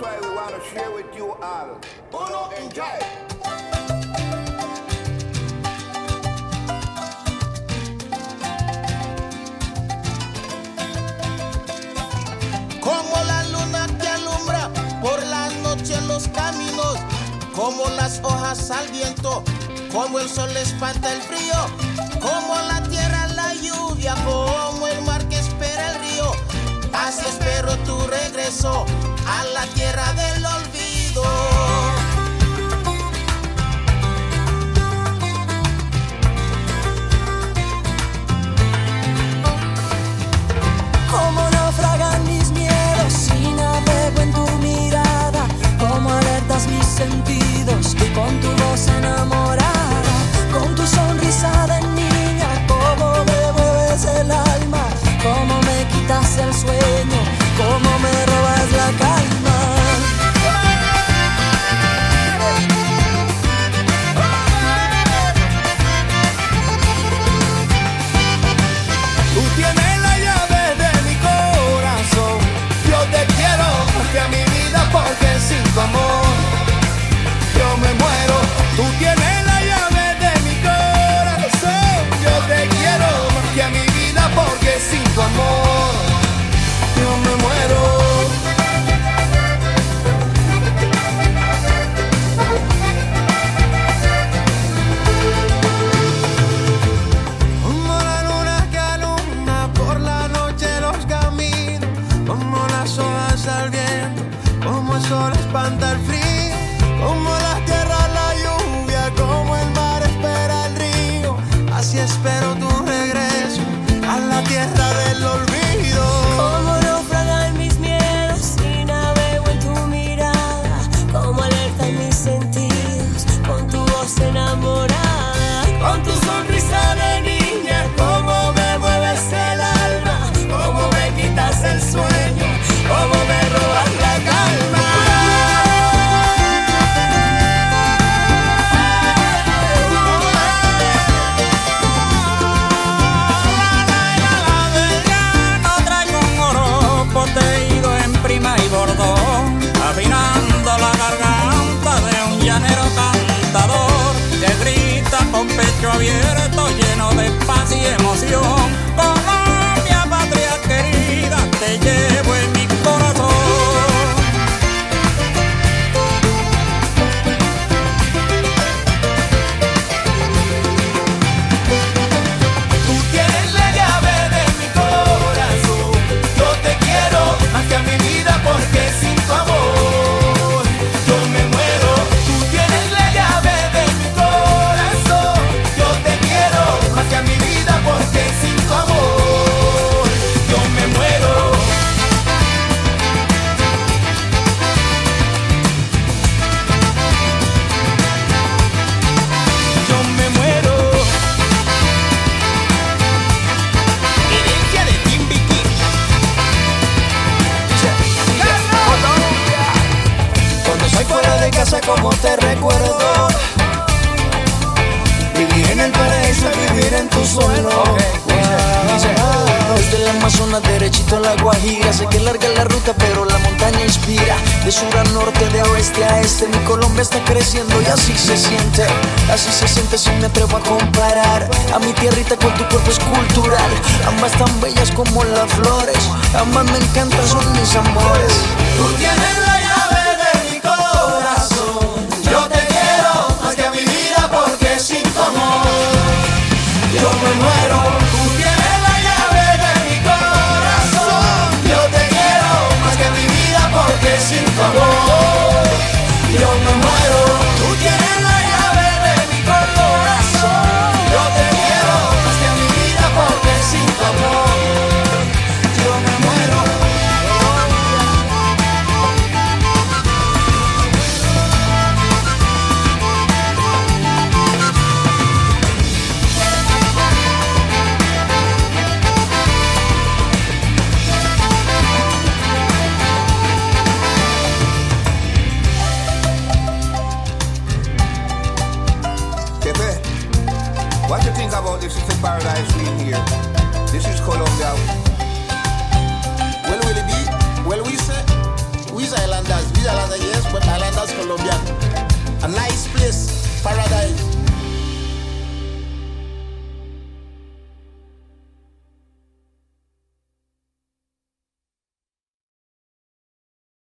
That's why we want to share with you all. Uno, enjoy. Como la luna que alumbra por la noche en los caminos, como las hojas al viento, como el sol espanta el frío, como la tierra la lluvia, como el mar que espera el río. Así espero tu regreso a la tierra el sol espanta el frío, como la como te recuerdo. Vivir en el paraíso, vivir en tu suelo. Desde el Amazonas derechito a la Guajira. Sé que larga la ruta pero la montaña inspira. De sur a norte, de oeste a este Mi Colombia está creciendo y así se siente. Así se siente si me atrevo a comparar. A mi tierrita con tu cuerpo es cultural. Ambas tan bellas como las flores. Ambas me encantan, son mis amores. Tú tienes la is paradise we here. This is Colombia. Well, will it be? Well, we say, we islanders. We islanders, yes, but islanders Colombia. A nice place.